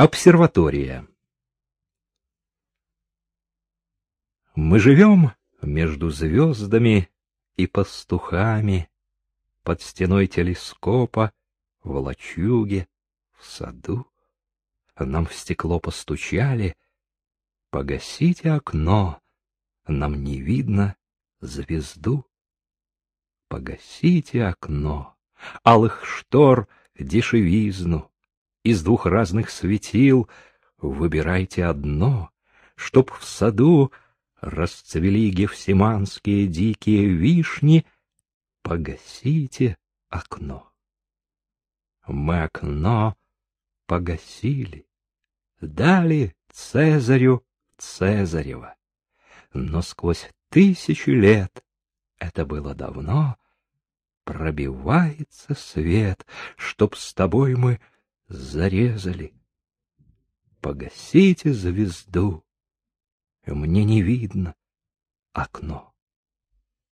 Обсерватория Мы живем между звездами и пастухами, Под стеной телескопа, в лачуге, в саду. Нам в стекло постучали, Погасите окно, нам не видно звезду. Погасите окно, алых штор дешевизну, из двух разных светил. Выбирайте одно, чтоб в саду расцвели гефсиманские дикие вишни, погасите окно. Мы окно погасили, дали Цезарю Цезарева, но сквозь тысячи лет, это было давно, пробивается свет, чтоб с тобой мы зарезали. Погасите звезду, мне не видно окно.